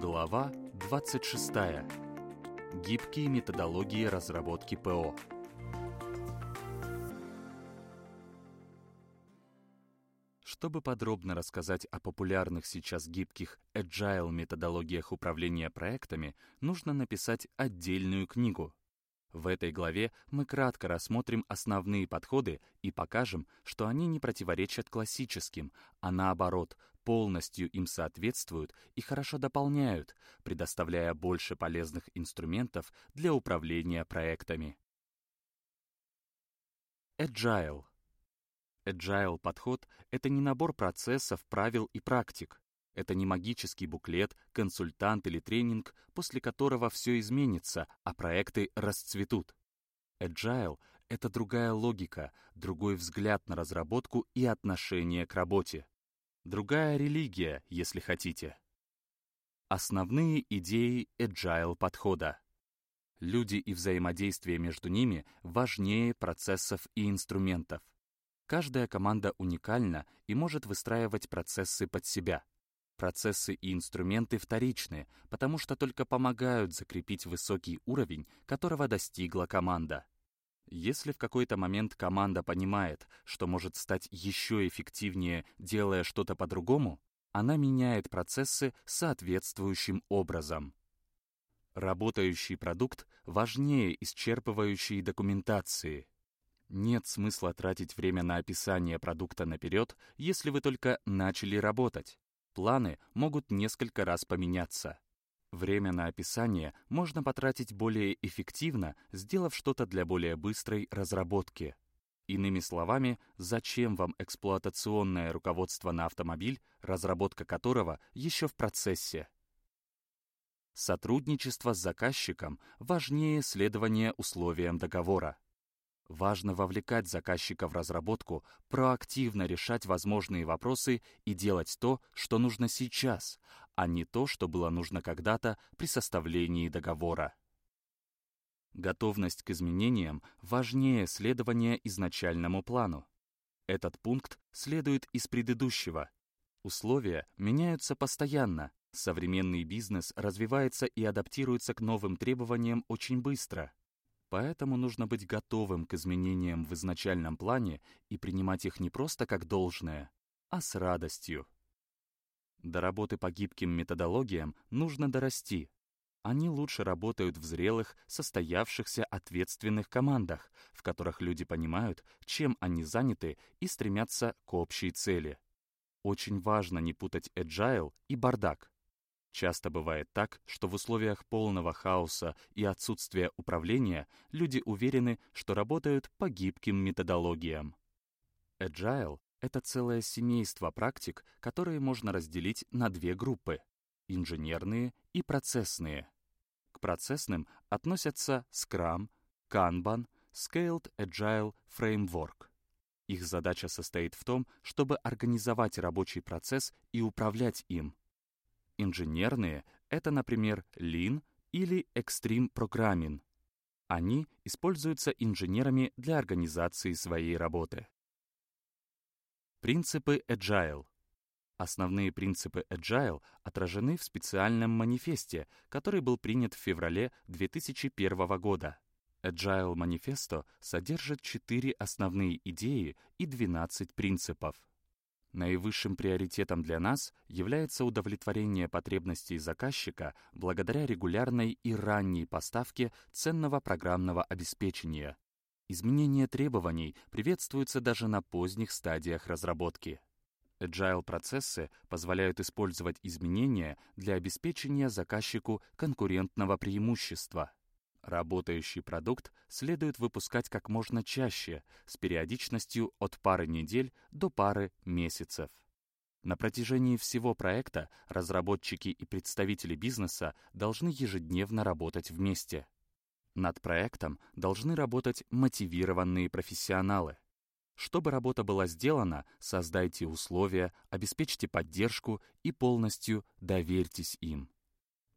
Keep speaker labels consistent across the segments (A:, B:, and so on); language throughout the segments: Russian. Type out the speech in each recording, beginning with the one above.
A: Глава 26. Гибкие методологии разработки ПО. Чтобы подробно рассказать о популярных сейчас гибких agile методологиях управления проектами, нужно написать отдельную книгу. В этой главе мы кратко рассмотрим основные подходы и покажем, что они не противоречат классическим, а наоборот, полностью им соответствуют и хорошо дополняют, предоставляя больше полезных инструментов для управления проектами. Agile. Agile подход — это не набор процессов, правил и практик. Это не магический буклет, консультант или тренинг, после которого все изменится, а проекты расцветут. Agile — это другая логика, другой взгляд на разработку и отношение к работе. Другая религия, если хотите. Основные идеи Agile подхода. Люди и взаимодействие между ними важнее процессов и инструментов. Каждая команда уникальна и может выстраивать процессы под себя — Процессы и инструменты вторичны, потому что только помогают закрепить высокий уровень, которого достигла команда. Если в какой-то момент команда понимает, что может стать еще эффективнее, делая что-то по-другому, она меняет процессы соответствующим образом. Работающий продукт важнее исчерпывающей документации. Нет смысла тратить время на описание продукта наперед, если вы только начали работать планы могут несколько раз поменяться. Время на описание можно потратить более эффективно, сделав что-то для более быстрой разработки. Иными словами, зачем вам эксплуатационное руководство на автомобиль, разработка которого еще в процессе? Сотрудничество с заказчиком важнее следования условиям договора. Важно вовлекать заказчика в разработку, проактивно решать возможные вопросы и делать то, что нужно сейчас, а не то, что было нужно когда-то при составлении договора. Готовность к изменениям важнее следования изначальному плану. Этот пункт следует из предыдущего. Условия меняются постоянно. Современный бизнес развивается и адаптируется к новым требованиям очень быстро. Поэтому нужно быть готовым к изменениям в изначальном плане и принимать их не просто как должное, а с радостью. До работы по гибким методологиям нужно дорасти. Они лучше работают в зрелых, состоявшихся ответственных командах, в которых люди понимают, чем они заняты и стремятся к общей цели. Очень важно не путать agile и бардак. Часто бывает так, что в условиях полного хаоса и отсутствия управления люди уверены, что работают по гибким методологиям. Agile — это целое семейство практик, которые можно разделить на две группы — инженерные и процессные. К процессным относятся Scrum, Kanban, Scaled Agile Framework. Их задача состоит в том, чтобы организовать рабочий процесс и управлять им — Инженерные — это, например, Lean или Extreme Programming. Они используются инженерами для организации своей работы. Принципы Agile. Основные принципы Agile отражены в специальном манифесте, который был принят в феврале 2001 года. Agile Manifesto содержит четыре основные идеи и 12 принципов. Наивысшим приоритетом для нас является удовлетворение потребностей заказчика благодаря регулярной и ранней поставке ценного программного обеспечения. Изменение требований приветствуется даже на поздних стадиях разработки. Agile-процессы позволяют использовать изменения для обеспечения заказчику конкурентного преимущества — Работающий продукт следует выпускать как можно чаще, с периодичностью от пары недель до пары месяцев. На протяжении всего проекта разработчики и представители бизнеса должны ежедневно работать вместе. Над проектом должны работать мотивированные профессионалы. Чтобы работа была сделана, создайте условия, обеспечьте поддержку и полностью доверьтесь им.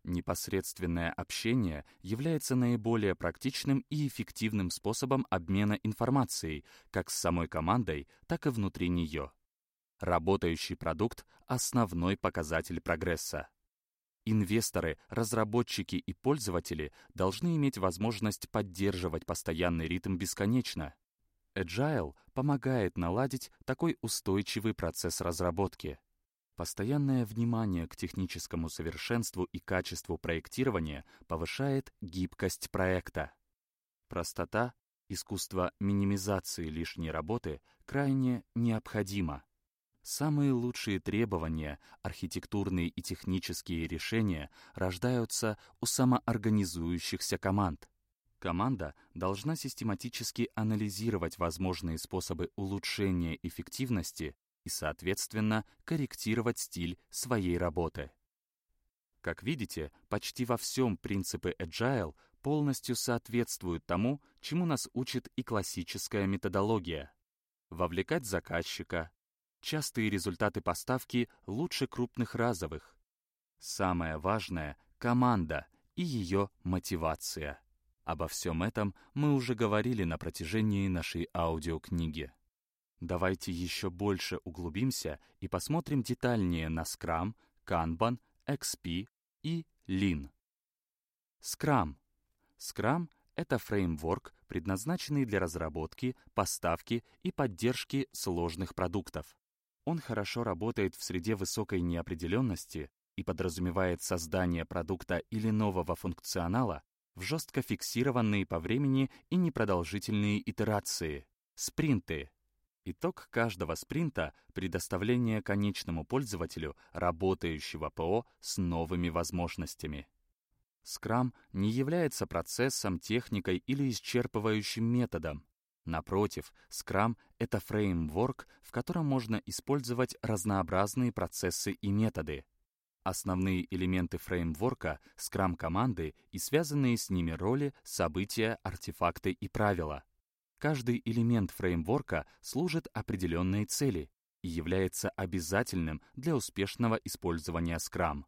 A: Непосредственное общение является наиболее практичным и эффективным способом обмена информацией как с самой командой, так и внутри нее. Работающий продукт — основной показатель прогресса. Инвесторы, разработчики и пользователи должны иметь возможность поддерживать постоянный ритм бесконечно. Agile помогает наладить такой устойчивый процесс разработки. Постоянное внимание к техническому совершенству и качеству проектирования повышает гибкость проекта. Простота, искусство минимизации лишней работы крайне необходимо. Самые лучшие требования, архитектурные и технические решения рождаются у самоорганизующихся команд. Команда должна систематически анализировать возможные способы улучшения эффективности и, соответственно, корректировать стиль своей работы. Как видите, почти во всем принципы Agile полностью соответствуют тому, чему нас учит и классическая методология. Вовлекать заказчика. Частые результаты поставки лучше крупных разовых. Самое важное — команда и ее мотивация. Обо всем этом мы уже говорили на протяжении нашей аудиокниги. Давайте еще больше углубимся и посмотрим детальнее на Scrum, Kanban, XP и Lean. Scrum. Scrum — это фреймворк, предназначенный для разработки, поставки и поддержки сложных продуктов. Он хорошо работает в среде высокой неопределенности и подразумевает создание продукта или нового функционала в жестко фиксированные по времени и непродолжительные итерации, спринты, Итог каждого спринта — предоставление конечному пользователю работающего ПО с новыми возможностями. Scrum не является процессом, техникой или исчерпывающим методом. Напротив, Scrum — это фреймворк, в котором можно использовать разнообразные процессы и методы. Основные элементы фреймворка — Scrum-команды и связанные с ними роли, события, артефакты и правила — Каждый элемент фреймворка служит определенной цели и является обязательным для успешного использования Scrum.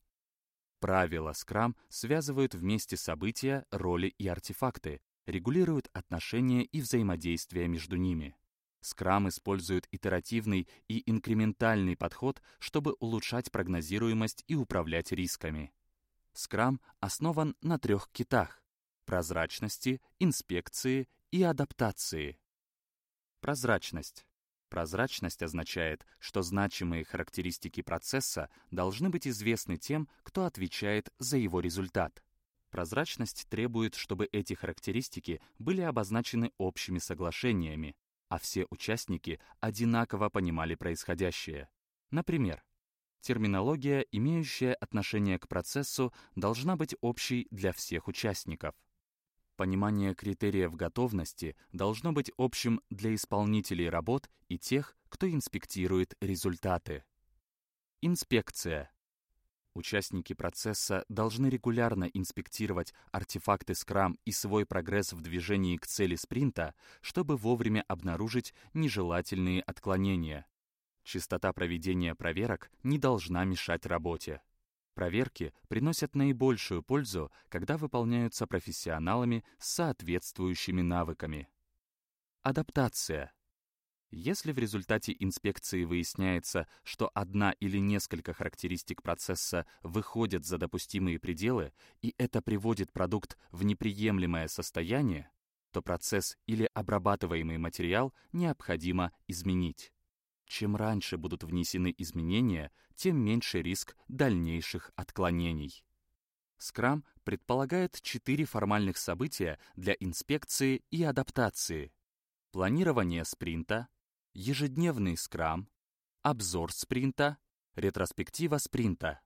A: Правила Scrum связывают вместе события, роли и артефакты, регулируют отношения и взаимодействия между ними. Scrum использует итеративный и инкрементальный подход, чтобы улучшать прогнозируемость и управлять рисками. Scrum основан на трех китах — прозрачности, инспекции и адаптации. Прозрачность. Прозрачность означает, что значимые характеристики процесса должны быть известны тем, кто отвечает за его результат. Прозрачность требует, чтобы эти характеристики были обозначены общими соглашениями, а все участники одинаково понимали происходящее. Например, терминология, имеющая отношение к процессу, должна быть общей для всех участников. Понимание критериев готовности должно быть общим для исполнителей работ и тех, кто инспектирует результаты. Инспекция. Участники процесса должны регулярно инспектировать артефакты Scrum и свой прогресс в движении к цели спринта, чтобы вовремя обнаружить нежелательные отклонения. Частота проведения проверок не должна мешать работе. Проверки приносят наибольшую пользу, когда выполняются профессионалами с соответствующими навыками. Адаптация. Если в результате инспекции выясняется, что одна или несколько характеристик процесса выходят за допустимые пределы, и это приводит продукт в неприемлемое состояние, то процесс или обрабатываемый материал необходимо изменить. Чем раньше будут внесены изменения, тем меньше риск дальнейших отклонений. Скрам предполагает четыре формальных события для инспекции и адаптации. Планирование спринта, ежедневный скрам, обзор спринта, ретроспектива спринта.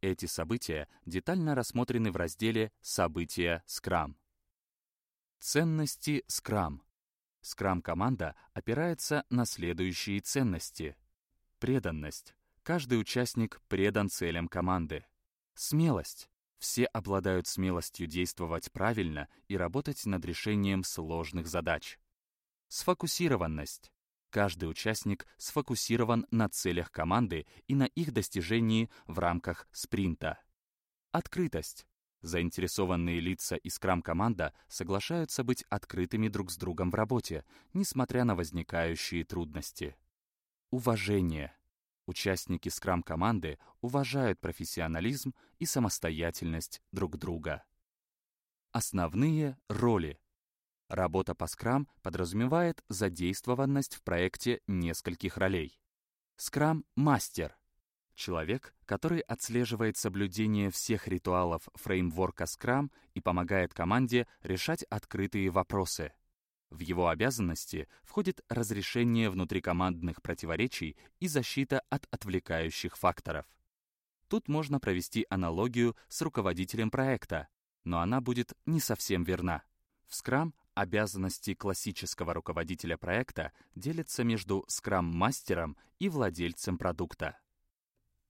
A: Эти события детально рассмотрены в разделе «События Скрам». Ценности Скрам. Скрам-команда опирается на следующие ценности. Преданность. Каждый участник предан целям команды. Смелость. Все обладают смелостью действовать правильно и работать над решением сложных задач. Сфокусированность. Каждый участник сфокусирован на целях команды и на их достижении в рамках спринта. Открытость. Заинтересованные лица и скрам-команда соглашаются быть открытыми друг с другом в работе, несмотря на возникающие трудности. Уважение. Участники скрам-команды уважают профессионализм и самостоятельность друг друга. Основные роли. Работа по скрам подразумевает задействованность в проекте нескольких ролей. Скрам-мастер — человек, который отслеживает соблюдение всех ритуалов фреймворка Scrum и помогает команде решать открытые вопросы. В его обязанности входит разрешение внутрикомандных противоречий и защита от отвлекающих факторов. Тут можно провести аналогию с руководителем проекта, но она будет не совсем верна. В Scrum обязанности классического руководителя проекта делятся между скрам-мастером и владельцем продукта.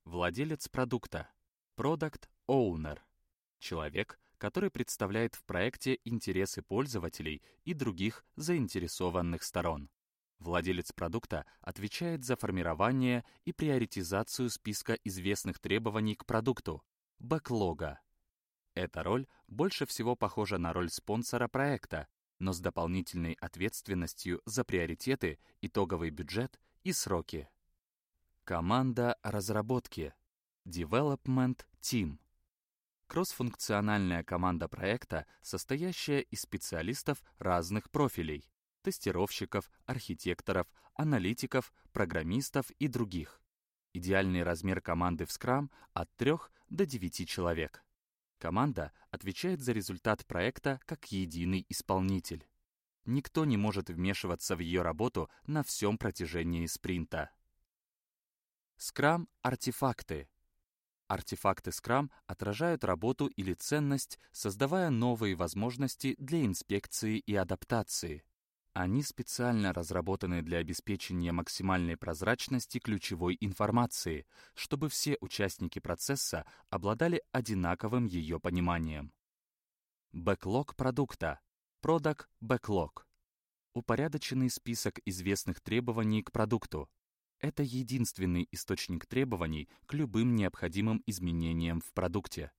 A: Владелец продукта — Product Owner — человек, который представляет в проекте интересы пользователей и других заинтересованных сторон. Владелец продукта отвечает за формирование и приоритизацию списка известных требований к продукту, бэклога. Эта роль больше всего похожа на роль спонсора проекта, но с дополнительной ответственностью за приоритеты, итоговый бюджет и сроки. Команда разработки. Development Team. Кроссфункциональная команда проекта, состоящая из специалистов разных профилей — тестировщиков, архитекторов, аналитиков, программистов и других. Идеальный размер команды в Scrum от 3 до 9 человек. Команда отвечает за результат проекта как единый исполнитель. Никто не может вмешиваться в ее работу на всем протяжении спринта. Скрам-артефакты. Артефакты Scrum отражают работу или ценность, создавая новые возможности для инспекции и адаптации. Они специально разработаны для обеспечения максимальной прозрачности ключевой информации, чтобы все участники процесса обладали одинаковым ее пониманием. Бэклог продукта. Product Backlog. Упорядоченный список известных требований к продукту. Это единственный источник требований к любым необходимым изменениям в продукте.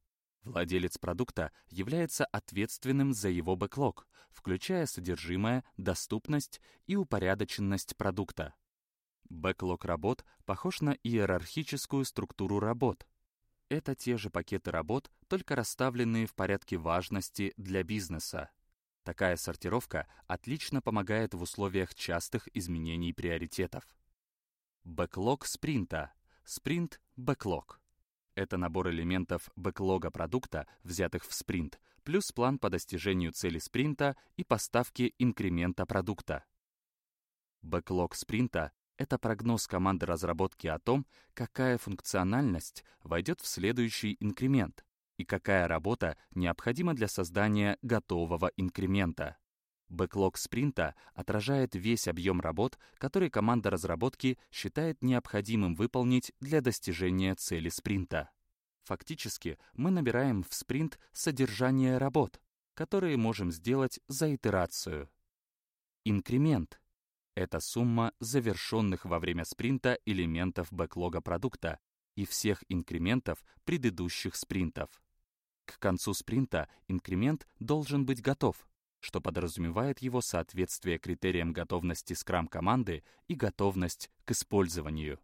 A: Владелец продукта является ответственным за его бэклог, включая содержимое, доступность и упорядоченность продукта. Бэклог работ похож на иерархическую структуру работ. Это те же пакеты работ, только расставленные в порядке важности для бизнеса. Такая сортировка отлично помогает в условиях частых изменений приоритетов. Бэклог спринта. Спринт-бэклог. Это набор элементов бэклога продукта, взятых в спринт, плюс план по достижению цели спринта и поставки инкремента продукта. Бэклог спринта — это прогноз команды разработки о том, какая функциональность войдет в следующий инкремент и какая работа необходима для создания готового инкремента. Бэклог спринта отражает весь объем работ, который команда разработки считает необходимым выполнить для достижения цели спринта. Фактически, мы набираем в спринт содержание работ, которые можем сделать за итерацию. Инкремент — это сумма завершенных во время спринта элементов бэклога продукта и всех инкрементов предыдущих спринтов. К концу спринта инкремент должен быть готов, что подразумевает его соответствие критериям готовности скрам-команды и готовность к использованию.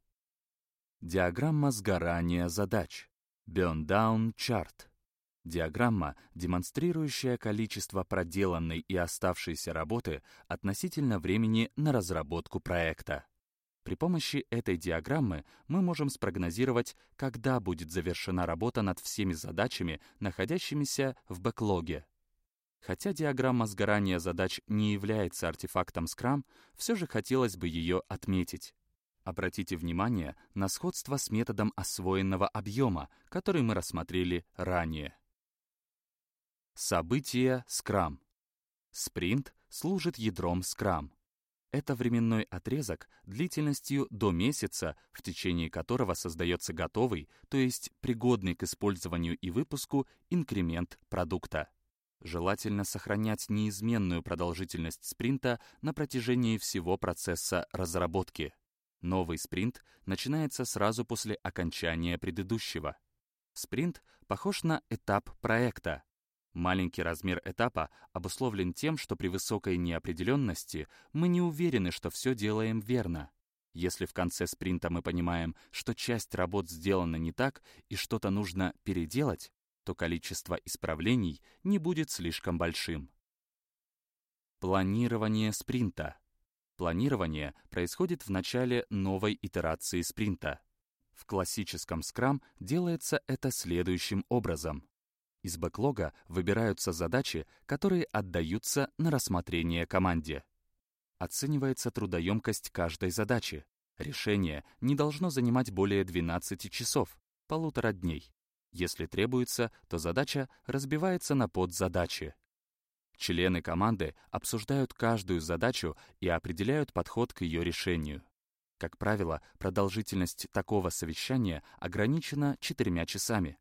A: Диаграмма сгорания задач. Burn Down Chart. Диаграмма, демонстрирующая количество проделанной и оставшейся работы относительно времени на разработку проекта. При помощи этой диаграммы мы можем спрогнозировать, когда будет завершена работа над всеми задачами, находящимися в бэклоге. Хотя диаграмма сгорания задач не является артефактом Scrum, все же хотелось бы ее отметить. Обратите внимание на сходство с методом освоенного объема, который мы рассмотрели ранее. Событие Scrum. Спринт служит ядром Scrum. Это временной отрезок длительностью до месяца, в течение которого создается готовый, то есть пригодный к использованию и выпуску инкремент продукта. Желательно сохранять неизменную продолжительность спринта на протяжении всего процесса разработки. Новый спринт начинается сразу после окончания предыдущего. Спринт похож на этап проекта. Маленький размер этапа обусловлен тем, что при высокой неопределенности мы не уверены, что все делаем верно. Если в конце спринта мы понимаем, что часть работ сделана не так и что-то нужно переделать, то количество исправлений не будет слишком большим. Планирование спринта. Планирование происходит в начале новой итерации спринта. В классическом Scrum делается это следующим образом. Из бэклога выбираются задачи, которые отдаются на рассмотрение команде. Оценивается трудоемкость каждой задачи. Решение не должно занимать более 12 часов, полутора дней. Если требуется, то задача разбивается на подзадачи. Члены команды обсуждают каждую задачу и определяют подход к ее решению. Как правило, продолжительность такого совещания ограничена четырьмя часами.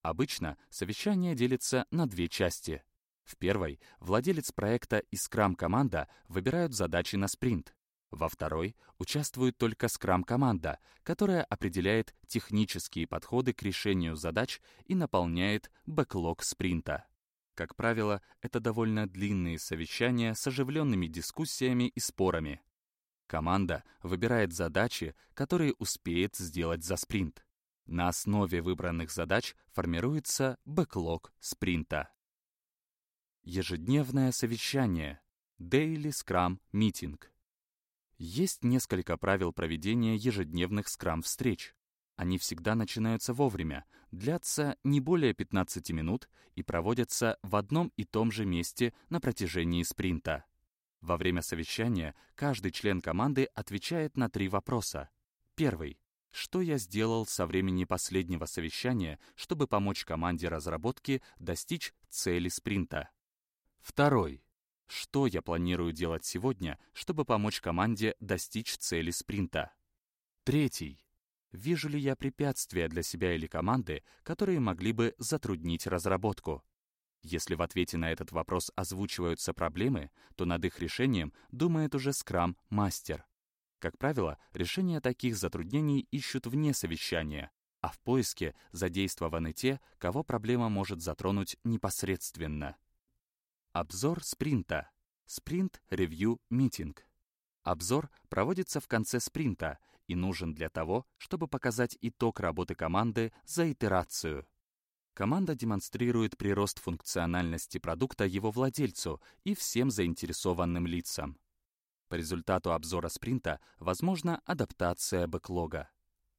A: Обычно совещание делится на две части. В первой владелец проекта и скрам-команда выбирают задачи на спринт. Во второй участвует только скрам-команда, которая определяет технические подходы к решению задач и наполняет бэклог спринта. Как правило, это довольно длинные совещания с оживленными дискуссиями и спорами. Команда выбирает задачи, которые успеет сделать за спринт. На основе выбранных задач формируется бэклог спринта. Ежедневное совещание. Daily Scrum Meeting. Есть несколько правил проведения ежедневных скрам-встреч. Они всегда начинаются вовремя, длятся не более 15 минут и проводятся в одном и том же месте на протяжении спринта. Во время совещания каждый член команды отвечает на три вопроса. Первый. Что я сделал со времени последнего совещания, чтобы помочь команде разработки достичь цели спринта? Второй. Что я планирую делать сегодня, чтобы помочь команде достичь цели спринта? Третий. Вижу ли я препятствия для себя или команды, которые могли бы затруднить разработку? Если в ответе на этот вопрос озвучиваются проблемы, то над их решением думает уже скрам-мастер. Как правило, решение таких затруднений ищут вне совещания, а в поиске задействованы те, кого проблема может затронуть непосредственно. Обзор спринта. Спринт-ревью-митинг. Обзор проводится в конце спринта и нужен для того, чтобы показать итог работы команды за итерацию. Команда демонстрирует прирост функциональности продукта его владельцу и всем заинтересованным лицам. По результату обзора спринта возможна адаптация бэклога.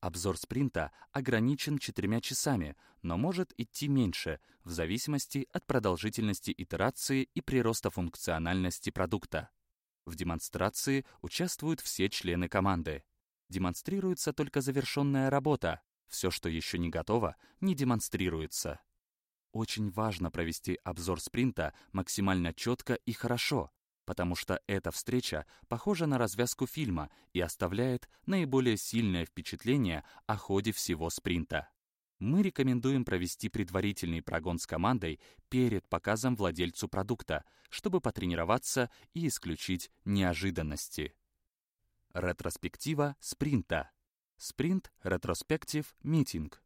A: Обзор спринта ограничен четырьмя часами, но может идти меньше, в зависимости от продолжительности итерации и прироста функциональности продукта. В демонстрации участвуют все члены команды. Демонстрируется только завершенная работа. Все, что еще не готово, не демонстрируется. Очень важно провести обзор спринта максимально четко и хорошо, потому что эта встреча похожа на развязку фильма и оставляет наиболее сильное впечатление о ходе всего спринта. Мы рекомендуем провести предварительный прогон с командой перед показом владельцу продукта, чтобы потренироваться и исключить неожиданности. Ретроспектива спринта. Спринт Ретроспектив Митинг.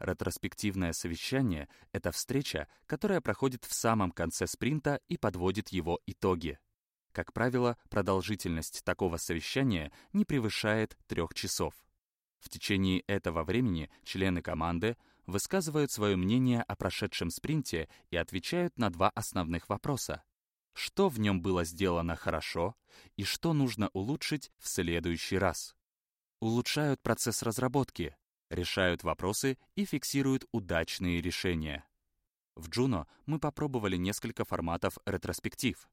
A: Ретроспективное совещание — это встреча, которая проходит в самом конце спринта и подводит его итоги. Как правило, продолжительность такого совещания не превышает трех часов. В течение этого времени члены команды высказывают свое мнение о прошедшем спринте и отвечают на два основных вопроса. Что в нем было сделано хорошо и что нужно улучшить в следующий раз. Улучшают процесс разработки, решают вопросы и фиксируют удачные решения. В Juno мы попробовали несколько форматов ретроспектив.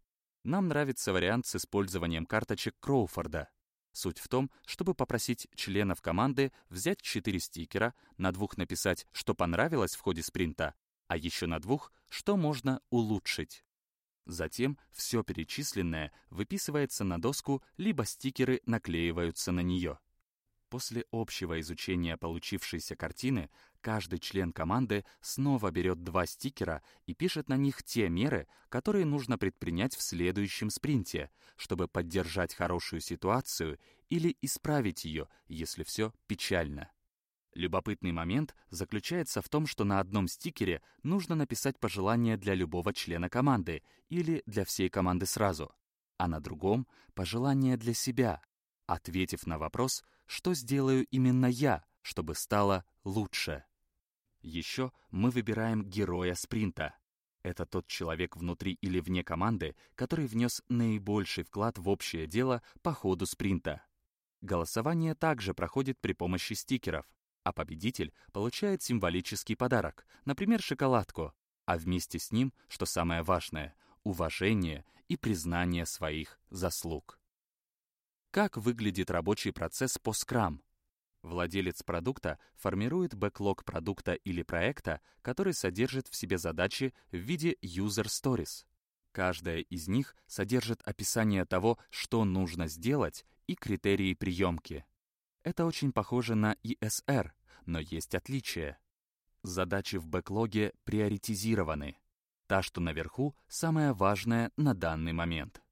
A: Нам нравится вариант с использованием карточек Кроуфорда. Суть в том, чтобы попросить членов команды взять четыре стикера, на двух написать, что понравилось в ходе спринта, а еще на двух, что можно улучшить. Затем все перечисленное выписывается на доску, либо стикеры наклеиваются на нее. После общего изучения получившейся картины каждый член команды снова берет два стикера и пишет на них те меры, которые нужно предпринять в следующем спринте, чтобы поддержать хорошую ситуацию или исправить ее, если все печально. Любопытный момент заключается в том, что на одном стикере нужно написать пожелание для любого члена команды или для всей команды сразу, а на другом — пожелание для себя. Ответив на вопрос, что сделаю именно я, чтобы стало лучше. Еще мы выбираем героя спринта. Это тот человек внутри или вне команды, который внес наибольший вклад в общее дело по ходу спринта. Голосование также проходит при помощи стикеров, а победитель получает символический подарок, например, шоколадку, а вместе с ним, что самое важное, уважение и признание своих заслуг. Как выглядит рабочий процесс по Scrum? Владелец продукта формирует бэклог продукта или проекта, который содержит в себе задачи в виде user stories. Каждая из них содержит описание того, что нужно сделать, и критерии приемки. Это очень похоже на ESR, но есть отличия. Задачи в бэклоге приоритизированы. Та, что наверху, самая важная на данный момент.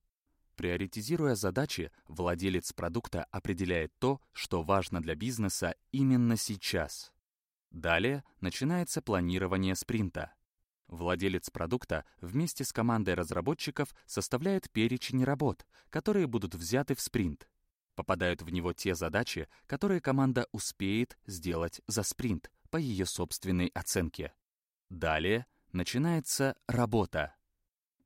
A: Приоритизируя задачи, владелец продукта определяет то, что важно для бизнеса именно сейчас. Далее начинается планирование спринта. Владелец продукта вместе с командой разработчиков составляет перечень работ, которые будут взяты в спринт. Попадают в него те задачи, которые команда успеет сделать за спринт по ее собственной оценке. Далее начинается работа.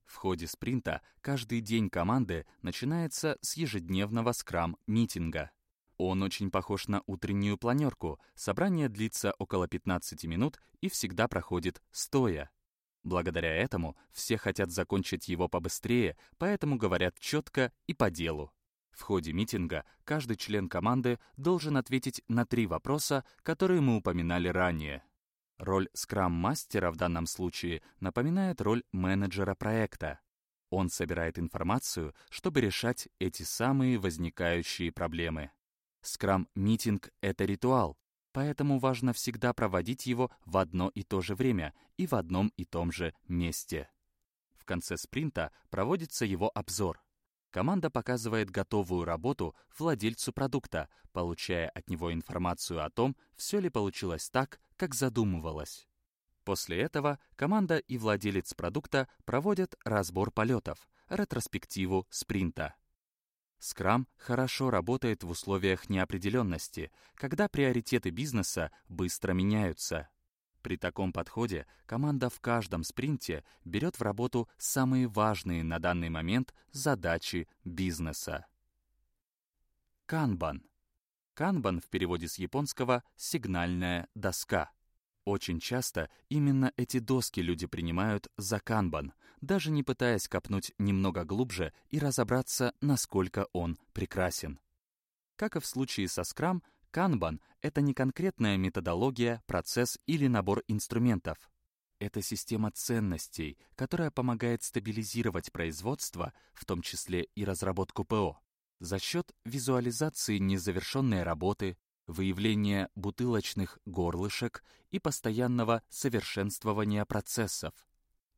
A: В ходе спринта каждый день команды начинается с ежедневного скрам-митинга. Он очень похож на утреннюю планерку. Собрание длится около 15 минут и всегда проходит стоя. Благодаря этому все хотят закончить его побыстрее, поэтому говорят четко и по делу. В ходе митинга каждый член команды должен ответить на три вопроса, которые мы упоминали ранее. Роль скрам-мастера в данном случае напоминает роль менеджера проекта. Он собирает информацию, чтобы решать эти самые возникающие проблемы. Скрам-митинг — это ритуал, поэтому важно всегда проводить его в одно и то же время и в одном и том же месте. В конце спринта проводится его обзор. Команда показывает готовую работу владельцу продукта, получая от него информацию о том, все ли получилось так, как задумывалось. После этого команда и владелец продукта проводят разбор полетов, ретроспективу спринта. Scrum хорошо работает в условиях неопределенности, когда приоритеты бизнеса быстро меняются. При таком подходе команда в каждом спринте берет в работу самые важные на данный момент задачи бизнеса. Канбан. Канбан в переводе с японского «сигнальная доска». Очень часто именно эти доски люди принимают за канбан, даже не пытаясь копнуть немного глубже и разобраться, насколько он прекрасен. Как и в случае со Scrum, Kanban — это не конкретная методология, процесс или набор инструментов. Это система ценностей, которая помогает стабилизировать производство, в том числе и разработку ПО, за счет визуализации незавершенной работы, выявления бутылочных горлышек и постоянного совершенствования процессов.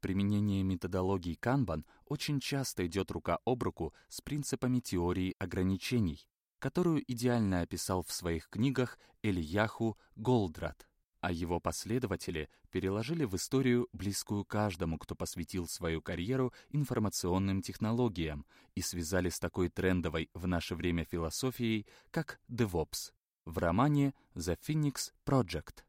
A: Применение методологии Kanban очень часто идет рука об руку с принципами теории ограничений, которую идеально описал в своих книгах Элияху Голдрат, а его последователи переложили в историю, близкую каждому, кто посвятил свою карьеру информационным технологиям и связали с такой трендовой в наше время философией, как DevOps, в романе «The Phoenix Project».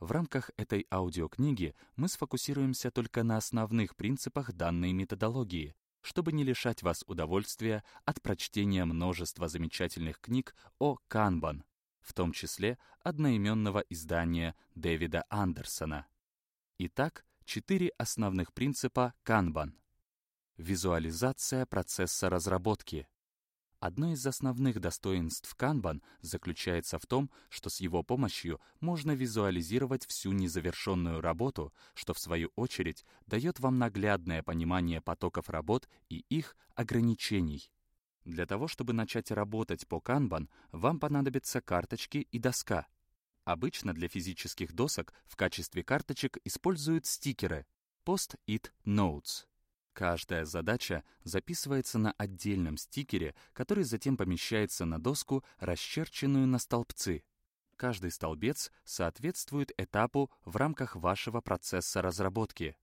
A: В рамках этой аудиокниги мы сфокусируемся только на основных принципах данной методологии, чтобы не лишать вас удовольствия от прочтения множества замечательных книг о канбан, в том числе одноименного издания Дэвида Андерсона. Итак, четыре основных принципа канбан. Визуализация процесса разработки, Одно из основных достоинств Kanban заключается в том, что с его помощью можно визуализировать всю незавершенную работу, что в свою очередь дает вам наглядное понимание потоков работ и их ограничений. Для того, чтобы начать работать по Kanban, вам понадобятся карточки и доска. Обычно для физических досок в качестве карточек используют стикеры Post-it Notes. Каждая задача записывается на отдельном стикере, который затем помещается на доску, расчерченную на столбцы. Каждый столбец соответствует этапу в рамках вашего процесса разработки.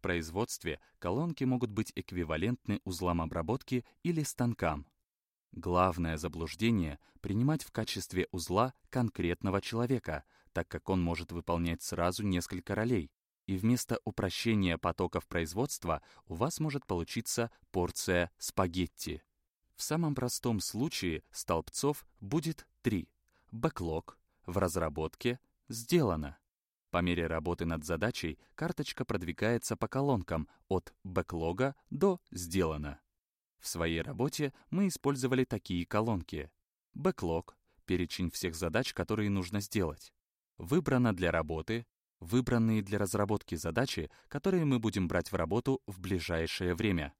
A: В производстве колонки могут быть эквивалентны узлам обработки или станкам. Главное заблуждение — принимать в качестве узла конкретного человека, так как он может выполнять сразу несколько ролей, и вместо упрощения потоков производства у вас может получиться порция спагетти. В самом простом случае столбцов будет три. Бэклог, в разработке, сделано. По мере работы над задачей карточка продвигается по колонкам от бэклога до «сделано». В своей работе мы использовали такие колонки. Бэклог — перечень всех задач, которые нужно сделать. Выбрано для работы, выбранные для разработки задачи, которые мы будем брать в работу в ближайшее время.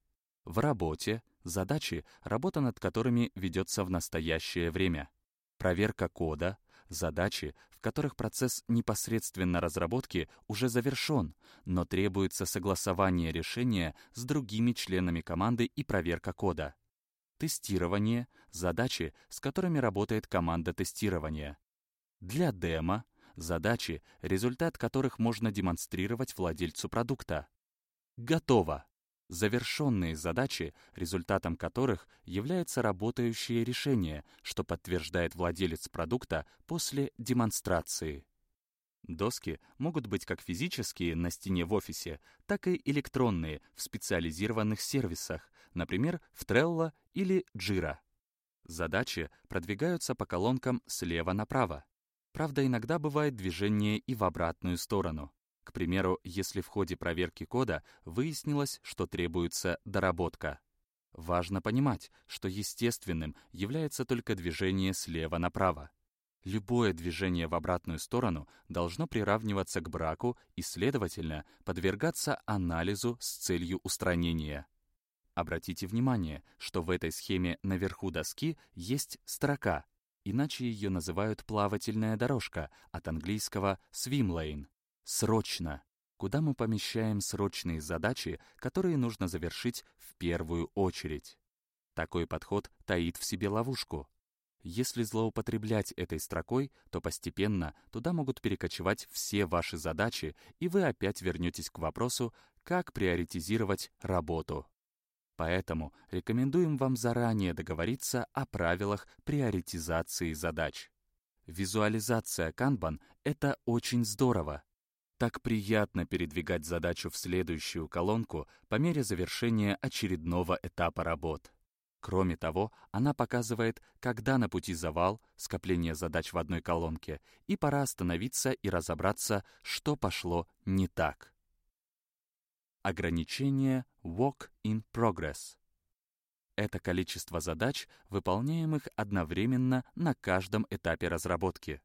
A: В работе — задачи, работа над которыми ведется в настоящее время. Проверка кода — задачи, в которых процесс непосредственно разработки уже завершен, но требуется согласование решения с другими членами команды и проверка кода. Тестирование — задачи, с которыми работает команда тестирования. Для демо задачи, результат которых можно демонстрировать владельцу продукта. Готово. Завершенные задачи, результатом которых является работающее решение, что подтверждает владелец продукта после демонстрации. Доски могут быть как физические на стене в офисе, так и электронные в специализированных сервисах, например, в Trello или Jira. Задачи продвигаются по колонкам слева направо. Правда, иногда бывает движение и в обратную сторону. К примеру, если в ходе проверки кода выяснилось, что требуется доработка. Важно понимать, что естественным является только движение слева направо. Любое движение в обратную сторону должно приравниваться к браку и, следовательно, подвергаться анализу с целью устранения. Обратите внимание, что в этой схеме наверху доски есть строка, Иначе ее называют плавательная дорожка, от английского swim lane. Срочно. Куда мы помещаем срочные задачи, которые нужно завершить в первую очередь. Такой подход таит в себе ловушку. Если злоупотреблять этой строкой, то постепенно туда могут перекочевать все ваши задачи, и вы опять вернетесь к вопросу, как приоритизировать работу. Поэтому рекомендуем вам заранее договориться о правилах приоритизации задач. Визуализация Kanban — это очень здорово. Так приятно передвигать задачу в следующую колонку по мере завершения очередного этапа работ. Кроме того, она показывает, когда на пути завал, скопление задач в одной колонке, и пора остановиться и разобраться, что пошло не так. Ограничение Work in Progress. Это количество задач, выполняемых одновременно на каждом этапе разработки.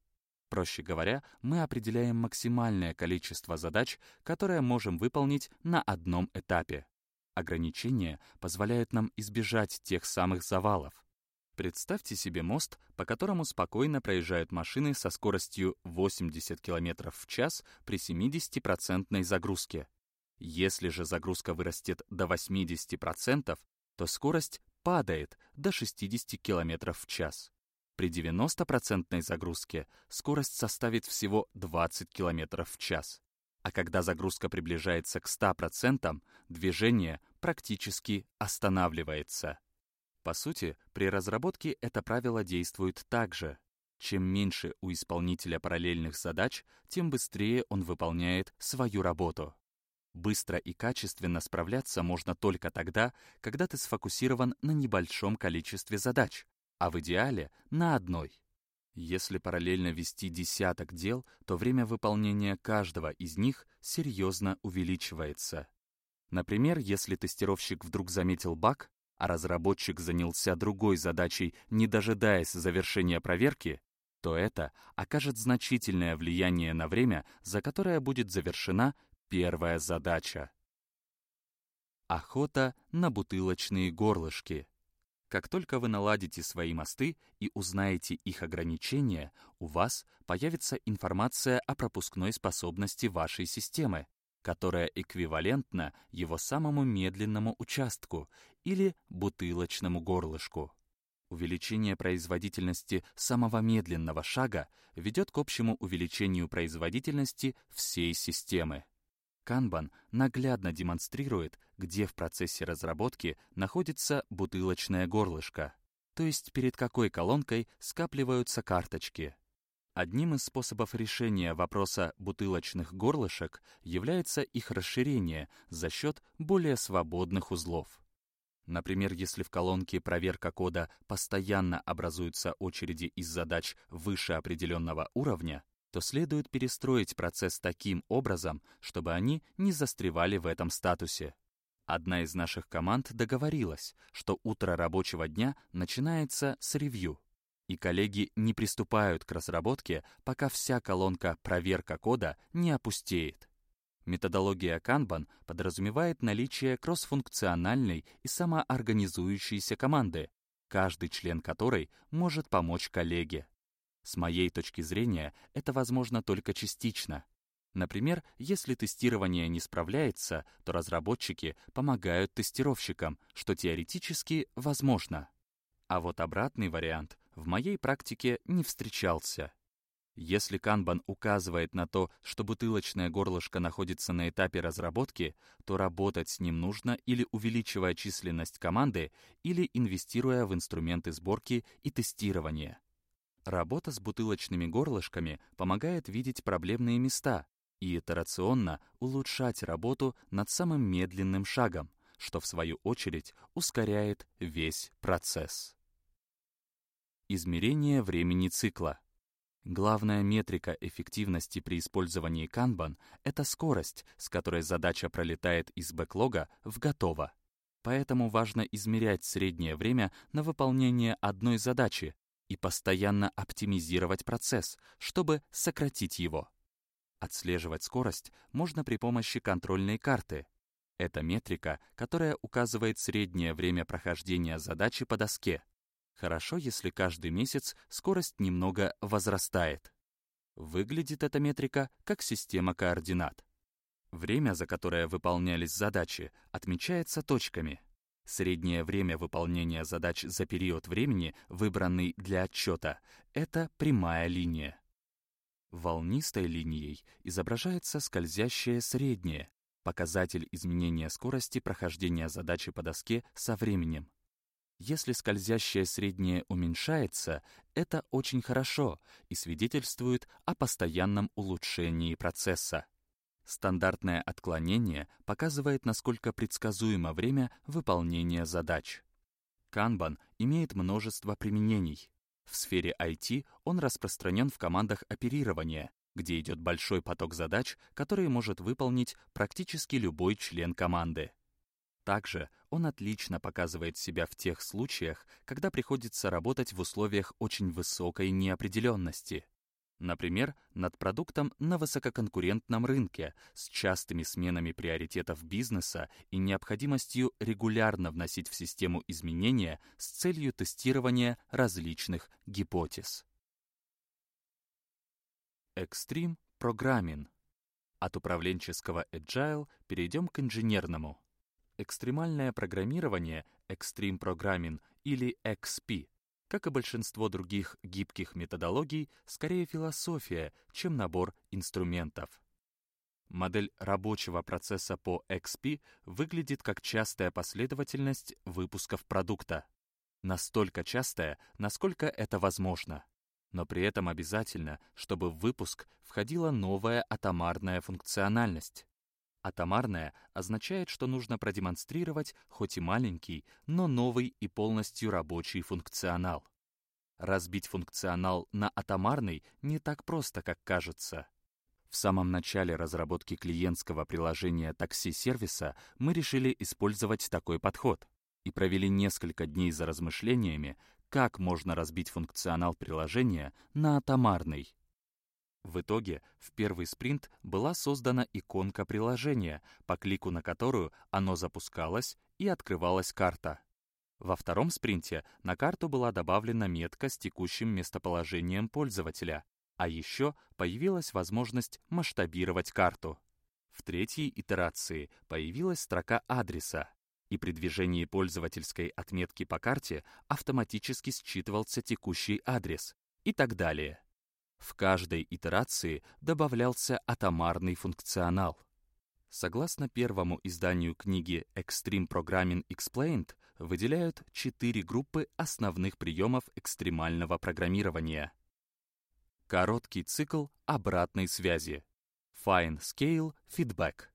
A: Проще говоря, мы определяем максимальное количество задач, которое можем выполнить на одном этапе. Ограничения позвляют нам избежать тех самых завалов. Представьте себе мост, по которому спокойно проезжают машины со скоростью 80 км в час при 70% загрузке. Если же загрузка вырастет до 80%, то скорость падает до 60 км в час. При 90% загрузке скорость составит всего 20 км в час. А когда загрузка приближается к 100%, движение практически останавливается. По сути, при разработке это правило действует так же. Чем меньше у исполнителя параллельных задач, тем быстрее он выполняет свою работу. Быстро и качественно справляться можно только тогда, когда ты сфокусирован на небольшом количестве задач, а в идеале на одной. Если параллельно вести десяток дел, то время выполнения каждого из них серьезно увеличивается. Например, если тестировщик вдруг заметил баг, а разработчик занялся другой задачей, не дожидаясь завершения проверки, то это окажет значительное влияние на время, за которое будет завершена Первая задача. Охота на бутылочные горлышки. Как только вы наладите свои мосты и узнаете их ограничения, у вас появится информация о пропускной способности вашей системы, которая эквивалентна его самому медленному участку или бутылочному горлышку. Увеличение производительности самого медленного шага ведет к общему увеличению производительности всей системы. Kanban наглядно демонстрирует, где в процессе разработки находится бутылочное горлышко. то есть перед какой колонкой скапливаются карточки. Одним из способов решения вопроса бутылочных горлышек является их расширение за счет более свободных узлов. Например, если в колонке «Проверка кода» постоянно образуются очереди из задач выше определенного уровня, то следует перестроить процесс таким образом, чтобы они не застревали в этом статусе. Одна из наших команд договорилась, что утро рабочего дня начинается с ревью, и коллеги не приступают к разработке, пока вся колонка «Проверка кода» не опустеет. Методология Kanban подразумевает наличие кроссфункциональной и самоорганизующейся команды, каждый член которой может помочь коллеге. С моей точки зрения, это возможно только частично. Например, если тестирование не справляется, то разработчики помогают тестировщикам, что теоретически возможно. А вот обратный вариант в моей практике не встречался. Если Kanban указывает на то, что бутылочное горлышко находится на этапе разработки, то работать с ним нужно или увеличивая численность команды, или инвестируя в инструменты сборки и тестирования. Работа с бутылочными горлышками помогает видеть проблемные места и итерационно улучшать работу над самым медленным шагом, что в свою очередь ускоряет весь процесс. Измерение времени цикла. Главная метрика эффективности при использовании Kanban — это скорость, с которой задача пролетает из бэклога в готово. Поэтому важно измерять среднее время на выполнение одной задачи, и постоянно оптимизировать процесс, чтобы сократить его. Отслеживать скорость можно при помощи контрольной карты. Это метрика, которая указывает среднее время прохождения задачи по доске. Хорошо, если каждый месяц скорость немного возрастает. Выглядит эта метрика как система координат. Время, за которое выполнялись задачи, отмечается точками. Среднее время выполнения задач за период времени, выбранный для отчета, это прямая линия. Волнистой линией изображается скользящее среднее, показатель изменения скорости прохождения задачи по доске со временем. Если скользящее среднее уменьшается, это очень хорошо и свидетельствует о постоянном улучшении процесса. Стандартное отклонение показывает, насколько предсказуемо время выполнения задач. Kanban имеет множество применений. В сфере IT он распространен в командах оперирования, где идет большой поток задач, которые может выполнить практически любой член команды. Также он отлично показывает себя в тех случаях, когда приходится работать в условиях очень высокой неопределенности. Например, над продуктом на высококонкурентном рынке с частыми сменами приоритетов бизнеса и необходимостью регулярно вносить в систему изменения с целью тестирования различных гипотез. Extreme Programming. От управленческого Agile перейдем к инженерному. Экстремальное программирование, Extreme Programming или XP как и большинство других гибких методологий, скорее философия, чем набор инструментов. Модель рабочего процесса по XP выглядит как частая последовательность выпусков продукта. Настолько частая, насколько это возможно. Но при этом обязательно, чтобы в выпуск входила новая атомарная функциональность. Атомарная означает, что нужно продемонстрировать хоть и маленький, но новый и полностью рабочий функционал. Разбить функционал на атомарный не так просто, как кажется. В самом начале разработки клиентского приложения такси-сервиса мы решили использовать такой подход и провели несколько дней за размышлениями, как можно разбить функционал приложения на атомарный. В итоге в первый спринт была создана иконка приложения, по клику на которую оно запускалось и открывалась карта. Во втором спринте на карту была добавлена метка с текущим местоположением пользователя, а еще появилась возможность масштабировать карту. В третьей итерации появилась строка адреса, и при движении пользовательской отметки по карте автоматически считывался текущий адрес и так далее. В каждой итерации добавлялся атомарный функционал. Согласно первому изданию книги Extreme Programming Explained, выделяют четыре группы основных приемов экстремального программирования. Короткий цикл обратной связи. Fine Scale Feedback.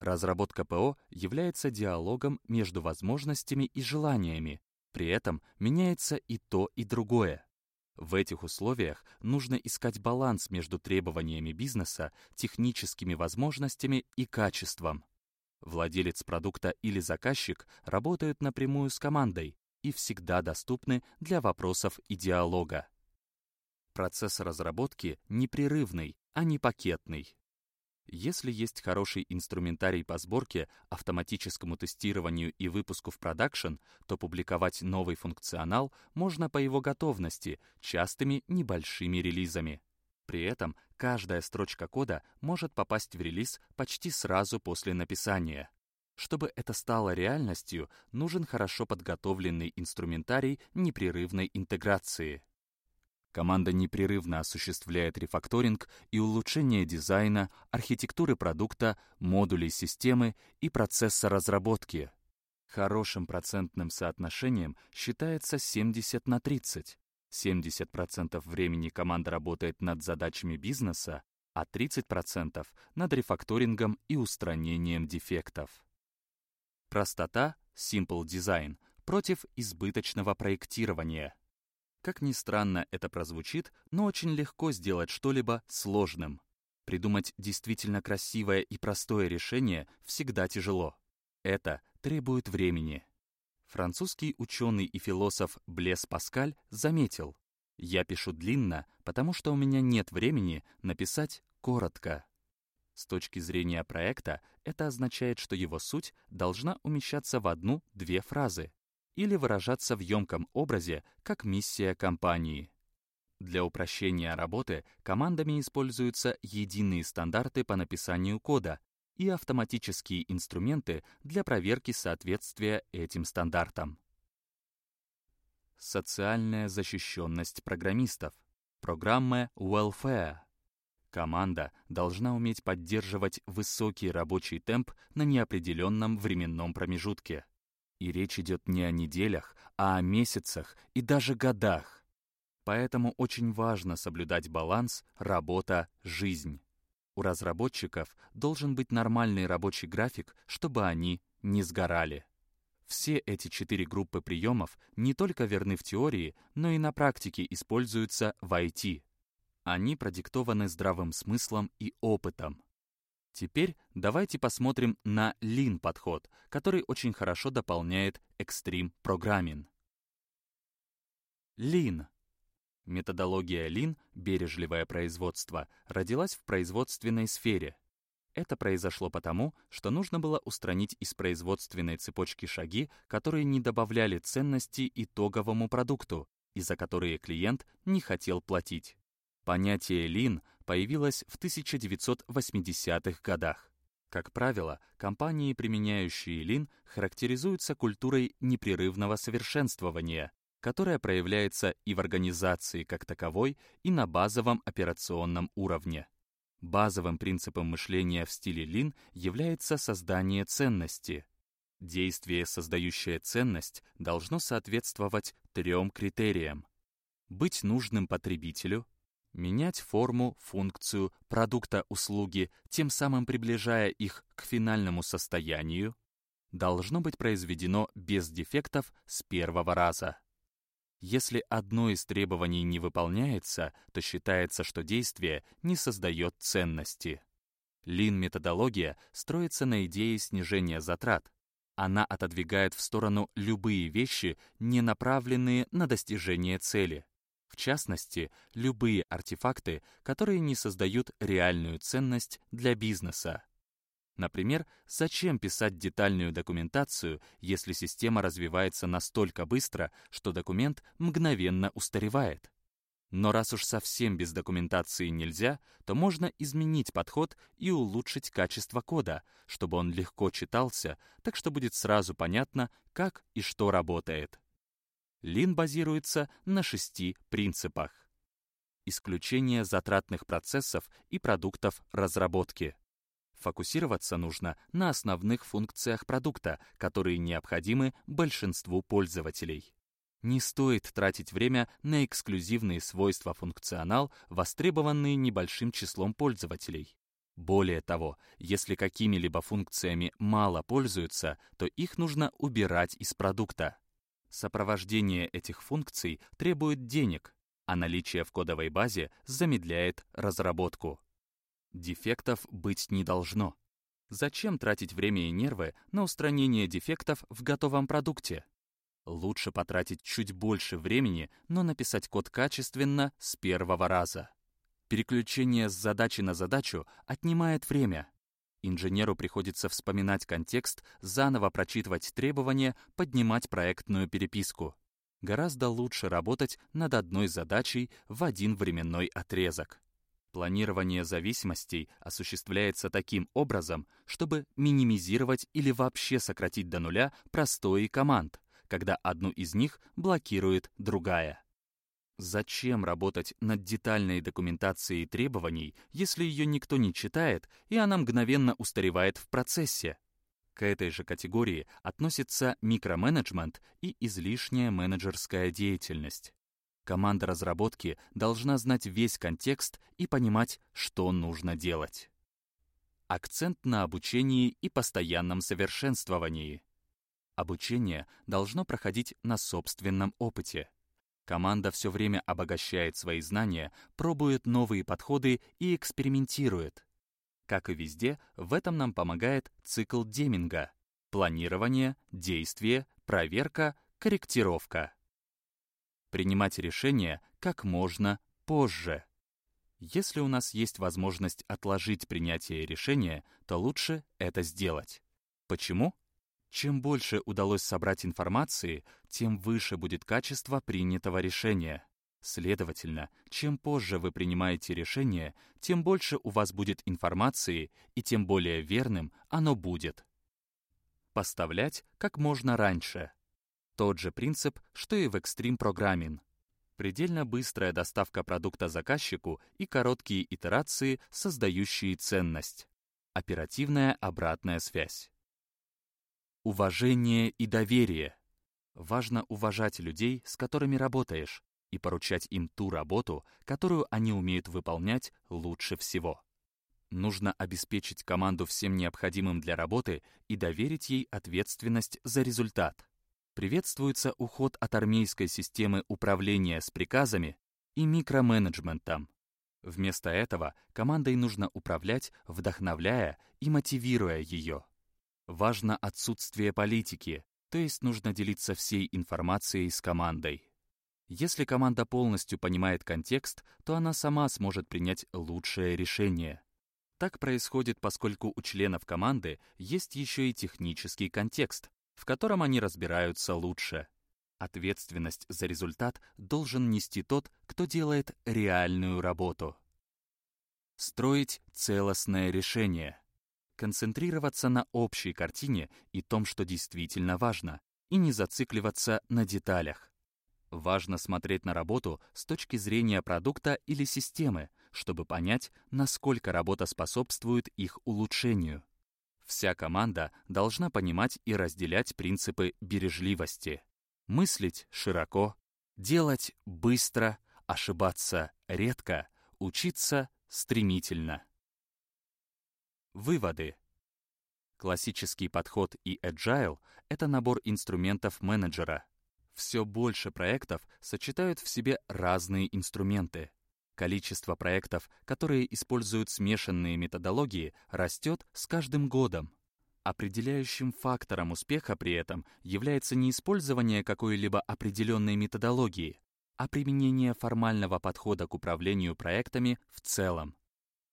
A: Разработка ПО является диалогом между возможностями и желаниями, при этом меняется и то, и другое. В этих условиях нужно искать баланс между требованиями бизнеса, техническими возможностями и качеством. Владелец продукта или заказчик работают напрямую с командой и всегда доступны для вопросов и диалога. Процесс разработки непрерывный, а не пакетный. Если есть хороший инструментарий по сборке, автоматическому тестированию и выпуску в продакшн, то публиковать новый функционал можно по его готовности, частыми небольшими релизами. При этом каждая строчка кода может попасть в релиз почти сразу после написания. Чтобы это стало реальностью, нужен хорошо подготовленный инструментарий непрерывной интеграции. Команда непрерывно осуществляет рефакторинг и улучшение дизайна, архитектуры продукта, модулей системы и процесса разработки. Хорошим процентным соотношением считается 70 на 30. 70% времени команда работает над задачами бизнеса, а 30% над рефакторингом и устранением дефектов. Простота, simple design, против избыточного проектирования – как ни странно это прозвучит, но очень легко сделать что-либо сложным. Придумать действительно красивое и простое решение всегда тяжело. Это требует времени. Французский ученый и философ Блес Паскаль заметил, «Я пишу длинно, потому что у меня нет времени написать коротко». С точки зрения проекта, это означает, что его суть должна умещаться в одну-две фразы или выражаться в емком образе как миссия компании. Для упрощения работы командами используются единые стандарты по написанию кода и автоматические инструменты для проверки соответствия этим стандартам. Социальная защищенность программистов. Программа Welfare. Команда должна уметь поддерживать высокий рабочий темп на неопределенном временном промежутке. И речь идет не о неделях, а о месяцах и даже годах. Поэтому очень важно соблюдать баланс работа-жизнь. У разработчиков должен быть нормальный рабочий график, чтобы они не сгорали. Все эти четыре группы приемов не только верны в теории, но и на практике используются в IT. Они продиктованы здравым смыслом и опытом. Теперь давайте посмотрим на Lean подход, который очень хорошо дополняет Extreme Programming. Lean. Методология Lean, бережливое производство, родилась в производственной сфере. Это произошло потому, что нужно было устранить из производственной цепочки шаги, которые не добавляли ценности итоговому продукту и за которые клиент не хотел платить. Понятие Lean появилась в 1980-х годах. Как правило, компании, применяющие Lean, характеризуются культурой непрерывного совершенствования, которая проявляется и в организации как таковой, и на базовом операционном уровне. Базовым принципом мышления в стиле Lean является создание ценности. Действие, создающее ценность, должно соответствовать трем критериям. Быть нужным потребителю, менять форму, функцию продукта услуги, тем самым приближая их к финальному состоянию, должно быть произведено без дефектов с первого раза. Если одно из требований не выполняется, то считается, что действие не создает ценности. Лин-методология строится на идее снижения затрат. Она отодвигает в сторону любые вещи, не направленные на достижение цели. В частности, любые артефакты, которые не создают реальную ценность для бизнеса. Например, зачем писать детальную документацию, если система развивается настолько быстро, что документ мгновенно устаревает? Но раз уж совсем без документации нельзя, то можно изменить подход и улучшить качество кода, чтобы он легко читался, так что будет сразу понятно, как и что работает. Лин базируется на шести принципах. Исключение затратных процессов и продуктов разработки. Фокусироваться нужно на основных функциях продукта, которые необходимы большинству пользователей. Не стоит тратить время на эксклюзивные свойства функционал, востребованные небольшим числом пользователей. Более того, если какими-либо функциями мало пользуются, то их нужно убирать из продукта. Сопровождение этих функций требует денег, а наличие в кодовой базе замедляет разработку. Дефектов быть не должно. Зачем тратить время и нервы на устранение дефектов в готовом продукте? Лучше потратить чуть больше времени, но написать код качественно с первого раза. Переключение с задачи на задачу отнимает время. Инженеру приходится вспоминать контекст, заново прочитывать требования, поднимать проектную переписку. Гораздо лучше работать над одной задачей в один временной отрезок. Планирование зависимостей осуществляется таким образом, чтобы минимизировать или вообще сократить до нуля простои команд, когда одну из них блокирует другая. Зачем работать над детальной документацией требований, если ее никто не читает и она мгновенно устаревает в процессе? К этой же категории относится микроменеджмент и излишняя менеджерская деятельность. Команда разработки должна знать весь контекст и понимать, что нужно делать. Акцент на обучении и постоянном совершенствовании. Обучение должно проходить на собственном опыте. Команда все время обогащает свои знания, пробует новые подходы и экспериментирует. Как и везде, в этом нам помогает цикл Деминга — планирование, действие, проверка, корректировка принимать решения как можно позже. Если у нас есть возможность отложить принятие решения, то лучше это сделать. Почему? Чем больше удалось собрать информации, тем выше будет качество принятого решения. Следовательно, чем позже вы принимаете решение, тем больше у вас будет информации и тем более верным оно будет. Поставлять как можно раньше – тот же принцип, что и в Extreme Programming. Предельно быстрая доставка продукта заказчику и короткие итерации, создающие ценность. Оперативная обратная связь. Уважение и доверие. Важно уважать людей, с которыми работаешь, и поручать им ту работу, которую они умеют выполнять лучше всего. Нужно обеспечить команду всем необходимым для работы и доверить ей ответственность за результат приветствуется уход от армейской системы управления с приказами и микроменеджментом. Вместо этого командой нужно управлять, вдохновляя и мотивируя ее. Важно отсутствие политики, то есть нужно делиться всей информацией с командой. Если команда полностью понимает контекст, то она сама сможет принять лучшее решение. Так происходит, поскольку у членов команды есть еще и технический контекст, в котором они разбираются лучше. Ответственность за результат должен нести тот, кто делает реальную работу. Строить целостное решение. Концентрироваться на общей картине и том, что действительно важно, и не зацикливаться на деталях. Важно смотреть на работу с точки зрения продукта или системы, чтобы понять, насколько работа способствует их улучшению. Вся команда должна понимать и разделять принципы бережливости. Мыслить широко, делать быстро, ошибаться редко, учиться стремительно. Выводы. Классический подход и agile — это набор инструментов менеджера. Все больше проектов сочетают в себе разные инструменты. Количество проектов, которые используют смешанные методологии, растет с каждым годом. Определяющим фактором успеха при этом является не использование какой-либо определенной методологии, а применение формального подхода к управлению проектами в целом.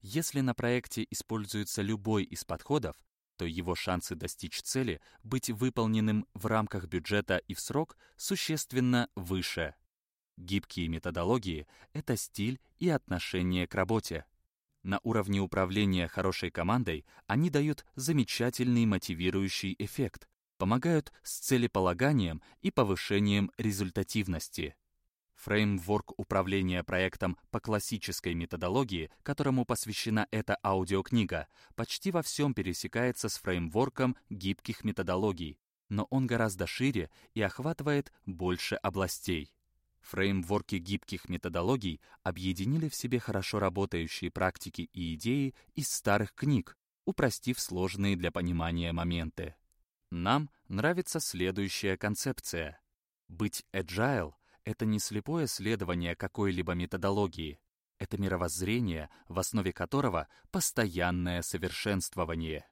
A: Если на проекте используется любой из подходов, то его шансы достичь цели, быть выполненным в рамках бюджета и в срок, существенно выше. Гибкие методологии — это стиль и отношение к работе. На уровне управления хорошей командой они дают замечательный мотивирующий эффект, помогают с целеполаганием и повышением результативности. Фреймворк управления проектом по классической методологии, которому посвящена эта аудиокнига, почти во всем пересекается с фреймворком гибких методологий, но он гораздо шире и охватывает больше областей. Фреймворки гибких методологий объединили в себе хорошо работающие практики и идеи из старых книг, упростив сложные для понимания моменты. Нам нравится следующая концепция. Быть agile это не слепое следование какой-либо методологии. Это мировоззрение, в основе которого постоянное совершенствование.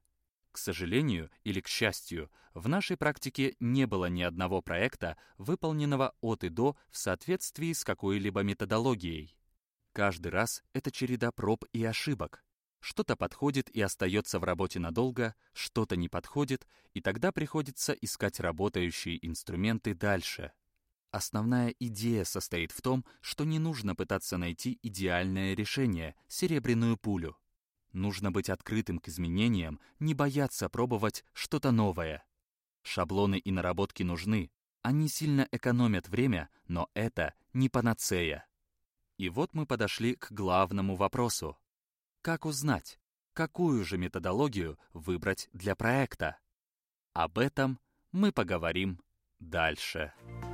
A: К сожалению или к счастью, в нашей практике не было ни одного проекта, выполненного от и до в соответствии с какой-либо методологией. Каждый раз это череда проб и ошибок. Что-то подходит и остается в работе надолго, что-то не подходит, и тогда приходится искать работающие инструменты дальше. Основная идея состоит в том, что не нужно пытаться найти идеальное решение, серебряную пулю. Нужно быть открытым к изменениям, не бояться пробовать что-то новое. Шаблоны и наработки нужны. Они сильно экономят время, но это не панацея. И вот мы подошли к главному вопросу. Как узнать, какую же методологию выбрать для проекта? Об этом мы поговорим дальше. Дальше.